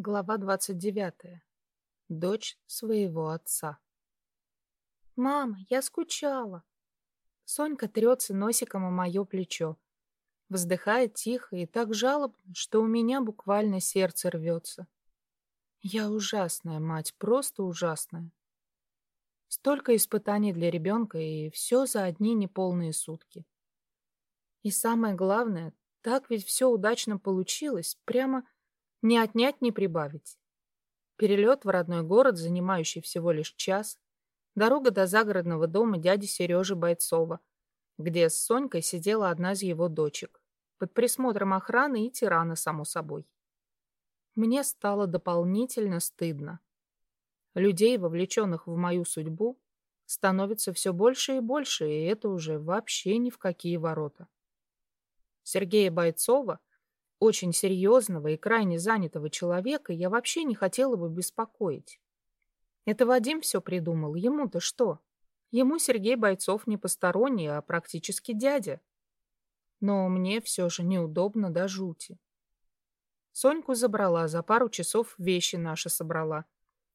Глава 29. Дочь своего отца. «Мама, я скучала!» Сонька трется носиком о мое плечо. Вздыхает тихо и так жалобно, что у меня буквально сердце рвется. Я ужасная мать, просто ужасная. Столько испытаний для ребенка, и все за одни неполные сутки. И самое главное, так ведь все удачно получилось, прямо не отнять, не прибавить. Перелет в родной город, занимающий всего лишь час. Дорога до загородного дома дяди Сережи Бойцова, где с Сонькой сидела одна из его дочек. Под присмотром охраны и тирана, само собой. Мне стало дополнительно стыдно. Людей, вовлеченных в мою судьбу, становится все больше и больше, и это уже вообще ни в какие ворота. Сергея Бойцова очень серьезного и крайне занятого человека я вообще не хотела бы беспокоить. Это Вадим все придумал. Ему-то что? Ему Сергей Бойцов не посторонний, а практически дядя. Но мне все же неудобно до жути. Соньку забрала, за пару часов вещи наши собрала.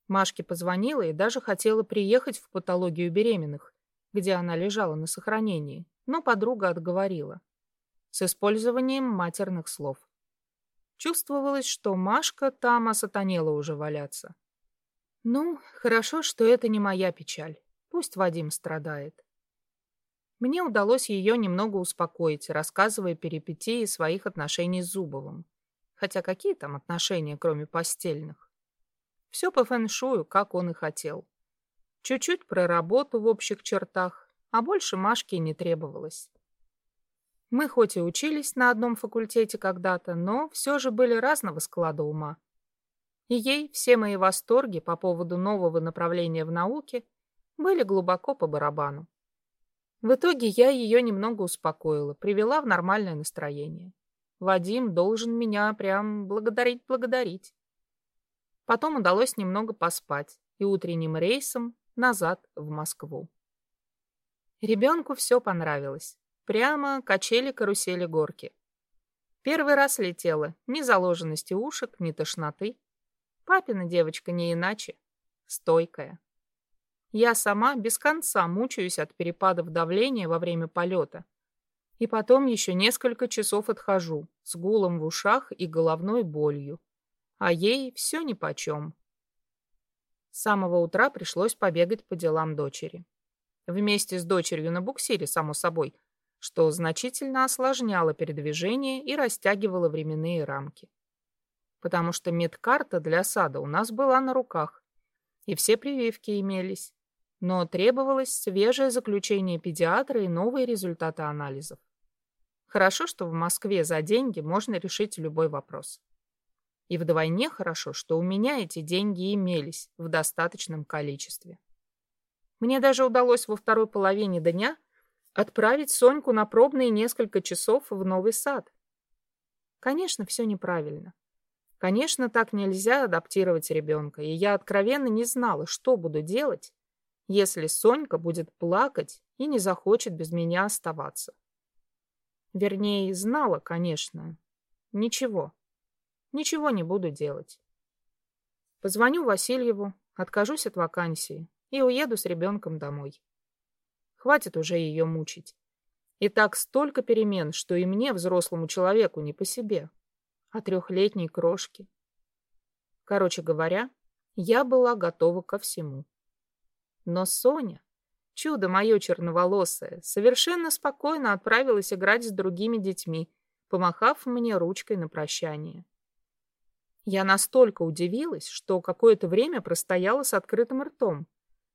Машке позвонила и даже хотела приехать в патологию беременных, где она лежала на сохранении, но подруга отговорила. С использованием матерных слов. Чувствовалось, что Машка там осатанела уже валяться. Ну, хорошо, что это не моя печаль. Пусть Вадим страдает. Мне удалось ее немного успокоить, рассказывая перипетии своих отношений с Зубовым. Хотя какие там отношения, кроме постельных? Все по фэншую, как он и хотел. Чуть-чуть про работу в общих чертах, а больше Машке не требовалось. Мы хоть и учились на одном факультете когда-то, но все же были разного склада ума. И ей все мои восторги по поводу нового направления в науке были глубоко по барабану. В итоге я ее немного успокоила, привела в нормальное настроение. Вадим должен меня прям благодарить-благодарить. Потом удалось немного поспать и утренним рейсом назад в Москву. Ребенку все понравилось. Прямо качели-карусели-горки. Первый раз летела, ни заложенности ушек, ни тошноты. Папина девочка не иначе. Стойкая. Я сама без конца мучаюсь от перепадов давления во время полета. И потом еще несколько часов отхожу, с гулом в ушах и головной болью. А ей все нипочем. С самого утра пришлось побегать по делам дочери. Вместе с дочерью на буксире, само собой, что значительно осложняло передвижение и растягивало временные рамки. Потому что медкарта для сада у нас была на руках, и все прививки имелись, но требовалось свежее заключение педиатра и новые результаты анализов. Хорошо, что в Москве за деньги можно решить любой вопрос. И вдвойне хорошо, что у меня эти деньги имелись в достаточном количестве. Мне даже удалось во второй половине дня Отправить Соньку на пробные несколько часов в новый сад. Конечно, все неправильно. Конечно, так нельзя адаптировать ребенка, и я откровенно не знала, что буду делать, если Сонька будет плакать и не захочет без меня оставаться. Вернее, знала, конечно. Ничего. Ничего не буду делать. Позвоню Васильеву, откажусь от вакансии и уеду с ребенком домой. Хватит уже ее мучить. И так столько перемен, что и мне, взрослому человеку, не по себе. А трехлетней крошке. Короче говоря, я была готова ко всему. Но Соня, чудо мое черноволосое, совершенно спокойно отправилась играть с другими детьми, помахав мне ручкой на прощание. Я настолько удивилась, что какое-то время простояла с открытым ртом,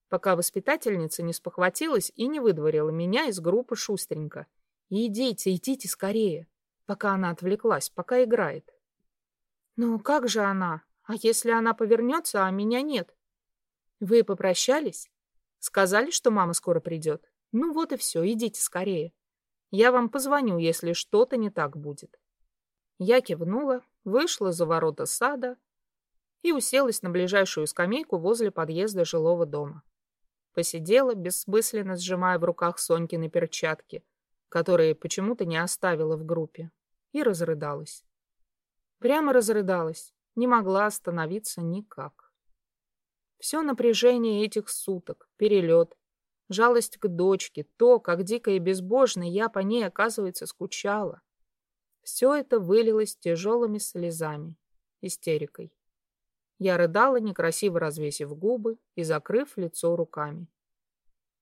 пока воспитательница не спохватилась и не выдворила меня из группы шустренько. «Идите, идите скорее!» Пока она отвлеклась, пока играет. «Ну как же она? А если она повернется, а меня нет?» «Вы попрощались? Сказали, что мама скоро придет? Ну вот и все, идите скорее. Я вам позвоню, если что-то не так будет». Я кивнула, вышла за ворота сада и уселась на ближайшую скамейку возле подъезда жилого дома. Посидела, бессмысленно сжимая в руках Сонькины перчатки, которые почему-то не оставила в группе, и разрыдалась. Прямо разрыдалась. не могла остановиться никак. Все напряжение этих суток, перелет, жалость к дочке, то, как дико и безбожно я по ней, оказывается, скучала. Все это вылилось тяжелыми слезами, истерикой. Я рыдала, некрасиво развесив губы и закрыв лицо руками.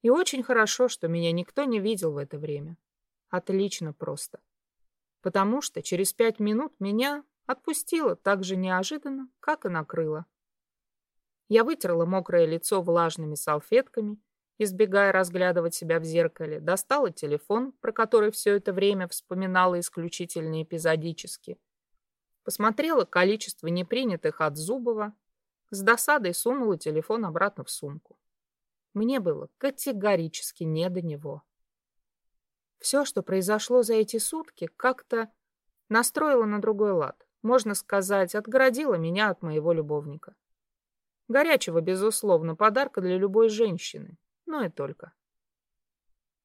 И очень хорошо, что меня никто не видел в это время. Отлично просто. Потому что через пять минут меня отпустило так же неожиданно, как и накрыло. Я вытерла мокрое лицо влажными салфетками, избегая разглядывать себя в зеркале, достала телефон, про который все это время вспоминала исключительно эпизодически, Посмотрела количество непринятых от Зубова, с досадой сунула телефон обратно в сумку. Мне было категорически не до него. Все, что произошло за эти сутки, как-то настроило на другой лад. Можно сказать, отгородило меня от моего любовника. Горячего, безусловно, подарка для любой женщины, но и только.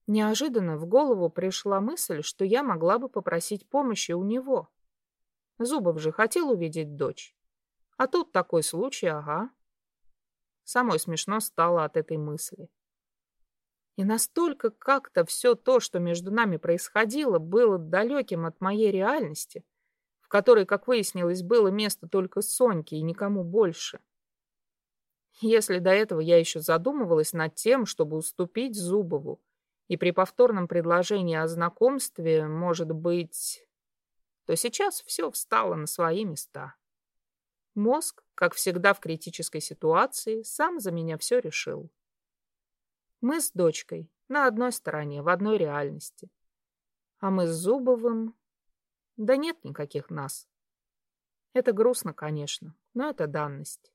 Неожиданно в голову пришла мысль, что я могла бы попросить помощи у него. Зубов же хотел увидеть дочь. А тут такой случай, ага. Самой смешно стало от этой мысли. И настолько как-то все то, что между нами происходило, было далеким от моей реальности, в которой, как выяснилось, было место только Соньке и никому больше. Если до этого я еще задумывалась над тем, чтобы уступить Зубову, и при повторном предложении о знакомстве, может быть, то сейчас все встало на свои места. Мозг, как всегда в критической ситуации, сам за меня все решил. Мы с дочкой на одной стороне, в одной реальности. А мы с Зубовым... Да нет никаких нас. Это грустно, конечно, но это данность.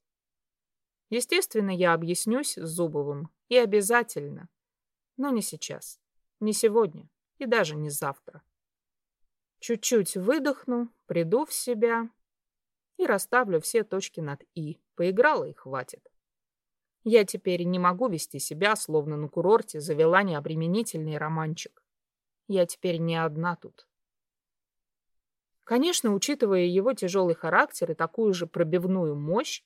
Естественно, я объяснюсь с Зубовым, и обязательно. Но не сейчас, не сегодня и даже не завтра. Чуть-чуть выдохну, приду в себя и расставлю все точки над «и». Поиграла и хватит. Я теперь не могу вести себя, словно на курорте завела необременительный романчик. Я теперь не одна тут. Конечно, учитывая его тяжелый характер и такую же пробивную мощь,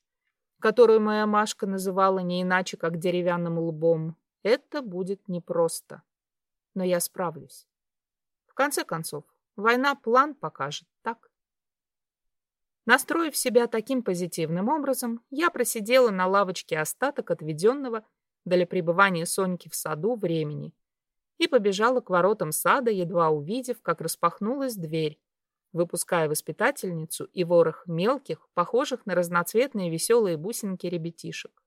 которую моя Машка называла не иначе, как деревянным лбом, это будет непросто. Но я справлюсь. В конце концов, Война план покажет, так? Настроив себя таким позитивным образом, я просидела на лавочке остаток отведенного для пребывания Соньки в саду времени и побежала к воротам сада, едва увидев, как распахнулась дверь, выпуская воспитательницу и ворох мелких, похожих на разноцветные веселые бусинки ребятишек.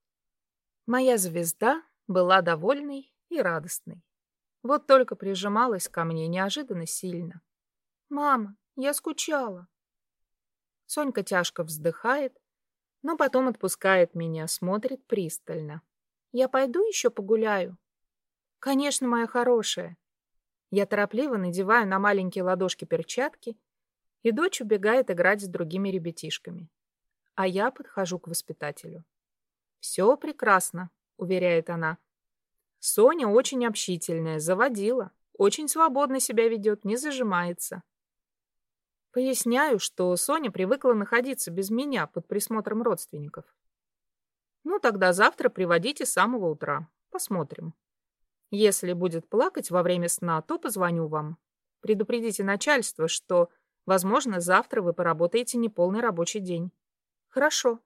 Моя звезда была довольной и радостной. Вот только прижималась ко мне неожиданно сильно. «Мама, я скучала». Сонька тяжко вздыхает, но потом отпускает меня, смотрит пристально. «Я пойду еще погуляю?» «Конечно, моя хорошая». Я торопливо надеваю на маленькие ладошки перчатки, и дочь убегает играть с другими ребятишками. А я подхожу к воспитателю. «Все прекрасно», — уверяет она. «Соня очень общительная, заводила, очень свободно себя ведет, не зажимается. Поясняю, что Соня привыкла находиться без меня под присмотром родственников. Ну, тогда завтра приводите с самого утра. Посмотрим. Если будет плакать во время сна, то позвоню вам. Предупредите начальство, что, возможно, завтра вы поработаете неполный рабочий день. Хорошо.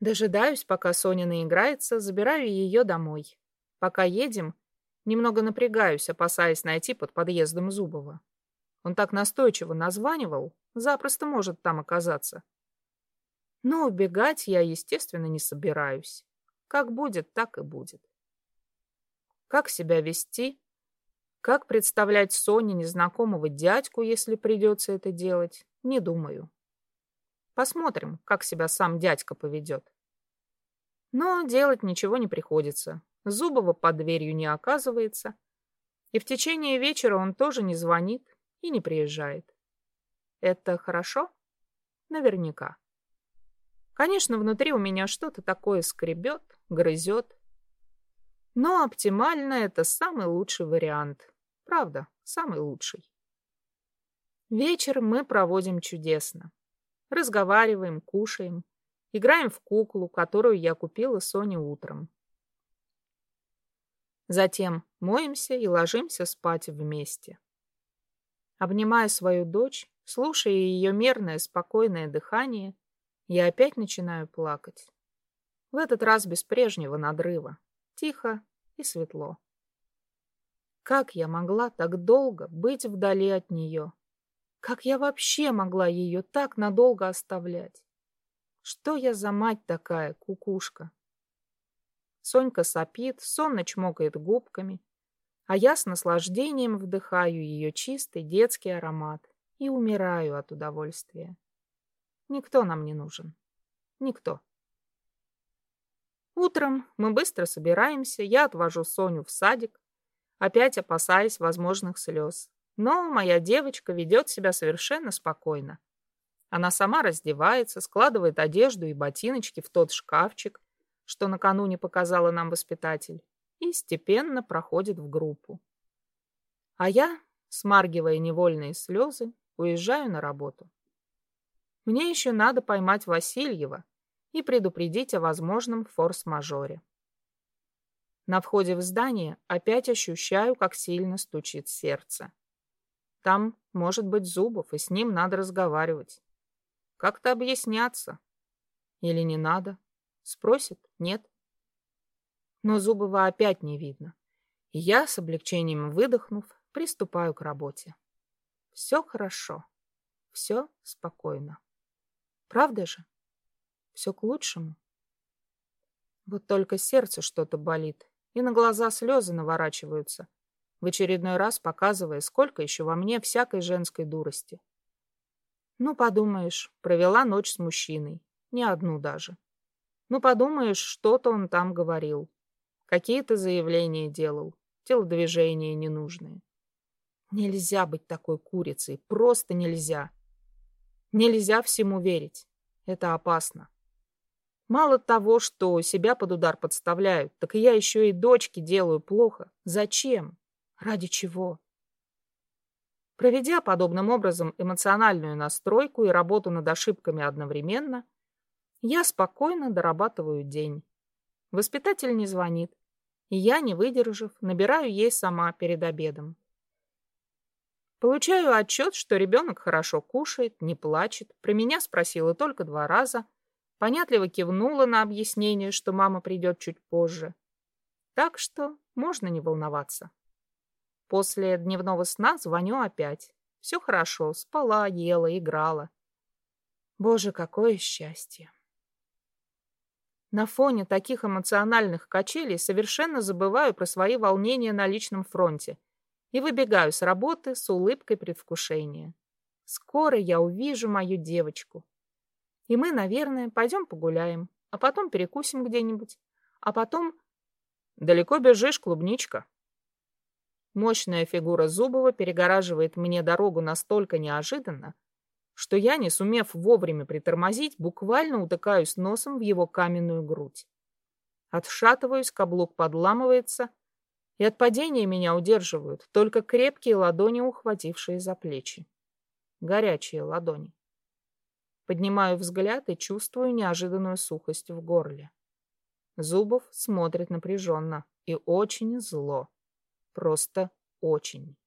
Дожидаюсь, пока Соня наиграется, забираю ее домой. Пока едем, немного напрягаюсь, опасаясь найти под подъездом Зубова. Он так настойчиво названивал, запросто может там оказаться. Но убегать я, естественно, не собираюсь. Как будет, так и будет. Как себя вести? Как представлять Соне незнакомого дядьку, если придется это делать? Не думаю. Посмотрим, как себя сам дядька поведет. Но делать ничего не приходится. Зубова под дверью не оказывается. И в течение вечера он тоже не звонит, и не приезжает. Это хорошо? Наверняка. Конечно, внутри у меня что-то такое скребет, грызет. Но оптимально это самый лучший вариант. Правда, самый лучший. Вечер мы проводим чудесно. разговариваем, кушаем, играем в куклу, которую я купила Соне утром. Затем моемся и ложимся спать вместе. Обнимая свою дочь, слушая ее мерное, спокойное дыхание, я опять начинаю плакать. В этот раз без прежнего надрыва. Тихо и светло. Как я могла так долго быть вдали от нее? Как я вообще могла ее так надолго оставлять? Что я за мать такая, кукушка? Сонька сопит, сонно чмокает губками, а я с наслаждением вдыхаю ее чистый детский аромат и умираю от удовольствия. Никто нам не нужен. Никто. Утром мы быстро собираемся, я отвожу Соню в садик, опять опасаясь возможных слез. Но моя девочка ведет себя совершенно спокойно. Она сама раздевается, складывает одежду и ботиночки в тот шкафчик, что накануне показала нам воспитатель, и степенно проходит в группу. А я, смаргивая невольные слезы, уезжаю на работу. Мне еще надо поймать Васильева и предупредить о возможном форс-мажоре. На входе в здание опять ощущаю, как сильно стучит сердце. Там может быть Зубов, и с ним надо разговаривать. Как-то объясняться. Или не надо? Спросит? Нет. Но Зубова опять не видно. И я, с облегчением выдохнув, приступаю к работе. Все хорошо. Все спокойно. Правда же? Все к лучшему. Вот только сердце что-то болит, и на глаза слезы наворачиваются, в очередной раз показывая, сколько еще во мне всякой женской дурости. Ну, подумаешь, провела ночь с мужчиной, не одну даже. Ну, подумаешь, что-то он там говорил. Какие-то заявления делал, телодвижения ненужные. Нельзя быть такой курицей, просто нельзя. Нельзя всему верить. Это опасно. Мало того, что себя под удар подставляют, так и я еще и дочке делаю плохо. Зачем? Ради чего? Проведя подобным образом эмоциональную настройку и работу над ошибками одновременно, я спокойно дорабатываю день. Воспитатель не звонит, и я, не выдержав, набираю ей сама перед обедом. Получаю отчет, что ребенок хорошо кушает, не плачет, про меня спросила только два раза, понятливо кивнула на объяснение, что мама придет чуть позже. Так что можно не волноваться. После дневного сна звоню опять. Все хорошо, спала, ела, играла. Боже, какое счастье! На фоне таких эмоциональных качелей совершенно забываю про свои волнения на личном фронте и выбегаю с работы с улыбкой предвкушения. Скоро я увижу мою девочку. И мы, наверное, пойдем погуляем, а потом перекусим где-нибудь, а потом... Далеко бежишь, клубничка? Мощная фигура Зубова перегораживает мне дорогу настолько неожиданно, что я, не сумев вовремя притормозить, буквально утыкаюсь носом в его каменную грудь. Отшатываюсь, каблук подламывается, и от падения меня удерживают только крепкие ладони, ухватившие за плечи. Горячие ладони. Поднимаю взгляд и чувствую неожиданную сухость в горле. Зубов смотрит напряженно и очень зло. Просто очень.